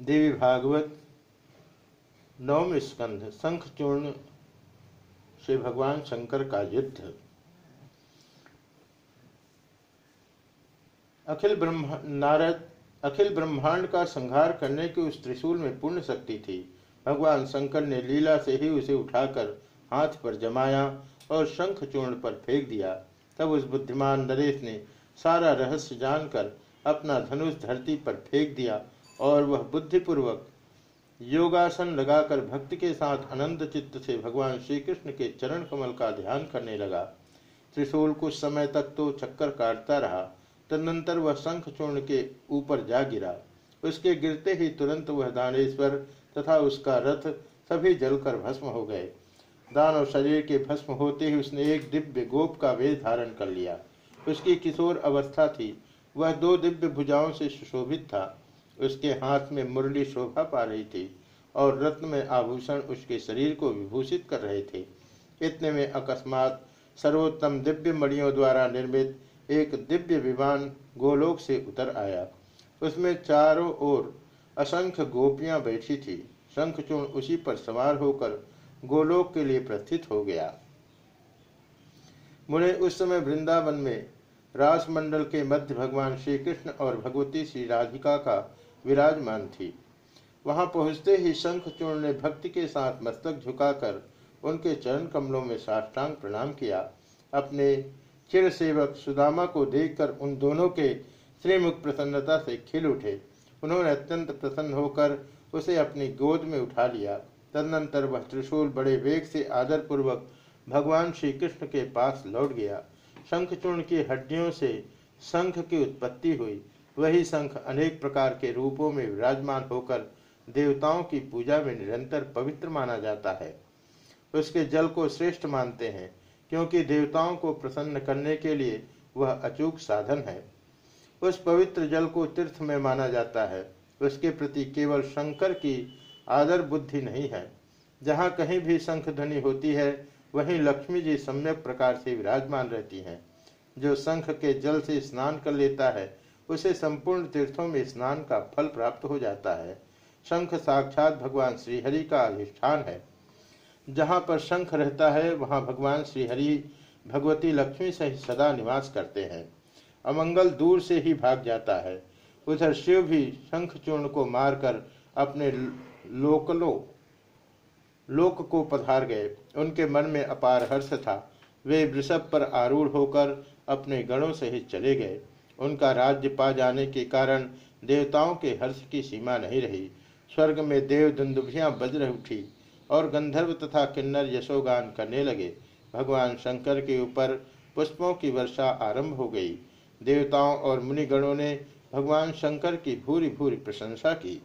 देवी भागवत, नवम स्कंध शंखचूर्ण से भगवान शंकर का युद्ध। अखिल ब्रह्म, नारद, अखिल ब्रह्मांड का संहार करने की उस त्रिशूल में पूर्ण शक्ति थी। भगवान शंकर ने लीला से ही उसे उठाकर हाथ पर जमाया और शंखचूर्ण पर फेंक दिया। तब उस बुद्धिमान नरेश ने सारा रहस्य जानकर अपना धनुष धरती पर फेंक दिया और वह बुद्धिपूर्वक योगासन लगाकर भक्ति के साथ अनंत चित्त से भगवान श्री कृष्ण के चरण कमल का ध्यान करने लगा। त्रिशूल कुछ समय तक तो चक्कर काटता रहा, तदनंतर वह शंख चूर्ण के ऊपर जा गिरा। उसके गिरते ही तुरंत वह दानेश्वर तथा उसका रथ सभी जलकर भस्म हो गए। दानव शरीर के भस्म होते ही उसने एक दिव्य गोप का वेश धारण कर लिया। उसकी किशोर अवस्था थी। वह दो दिव्य भुजाओं से सुशोभित था। उसके हाथ में मुरली शोभा पा रही थी और रत्न में आभूषण उसके शरीर को विभूषित कर रहे थे। इतने में अकस्मात सर्वोत्तम दिव्य मणियों द्वारा निर्मित एक दिव्य विमान गोलोक से उतर आया। उसमें चारों ओर असंख्य गोपियाँ बैठी थी। शंखचूर्ण उसी पर सवार होकर गोलोक के लिए प्रस्थित हो गया। मुने, उस समय वृंदावन में रासमंडल के मध्य भगवान श्री कृष्ण और भगवती श्री राधिका का विराजमान थी। वहाँ पहुँचते ही शंखचूर्ण ने भक्ति के साथ मस्तक झुकाकर उनके चरण कमलों में साष्टांग प्रणाम किया। अपने चिर सेवक सुदामा को देखकर उन दोनों के श्रीमुख प्रसन्नता से खिल उठे। उन्होंने अत्यंत प्रसन्न होकर उसे अपनी गोद में उठा लिया। तदनंतर वह त्रिशूल बड़े वेग से आदर पूर्वक भगवान श्री कृष्ण के पास लौट गया। शंखचूर्ण की हड्डियों से शंख की उत्पत्ति हुई। वही शंख अनेक प्रकार के रूपों में विराजमान होकर देवताओं की पूजा में निरंतर पवित्र माना जाता है। उसके जल को श्रेष्ठ मानते हैं, क्योंकि देवताओं को प्रसन्न करने के लिए वह अचूक साधन है। उस पवित्र जल को तीर्थ में माना जाता है। उसके प्रति केवल शंकर की आदर बुद्धि नहीं है। जहाँ कहीं भी शंख ध्वनि होती है, वहीं लक्ष्मी जी सम्यक प्रकार से विराजमान रहती हैं। जो शंख के जल से स्नान कर लेता है उसे संपूर्ण तीर्थों में स्नान का फल प्राप्त हो जाता है। शंख साक्षात भगवान श्रीहरि का अधिष्ठान है। जहाँ पर शंख रहता है, वहाँ भगवान श्रीहरि, भगवती लक्ष्मी सहित सदा निवास करते हैं। अमंगल दूर से ही भाग जाता है। उधर शिव भी शंख चूर्ण को मारकर अपने लोकलो, लोक को पधार गए। उनके मन में अपार हर्ष था। वे वृषभ पर आरूढ़ होकर अपने गणों सहित चले गए। उनका राज्य पा जाने के कारण देवताओं के हर्ष की सीमा नहीं रही। स्वर्ग में देव दुंदुभियाँ बज उठी और गंधर्व तथा किन्नर यशोगान करने लगे। भगवान शंकर के ऊपर पुष्पों की वर्षा आरंभ हो गई। देवताओं और मुनिगणों ने भगवान शंकर की भूरी भूरी प्रशंसा की।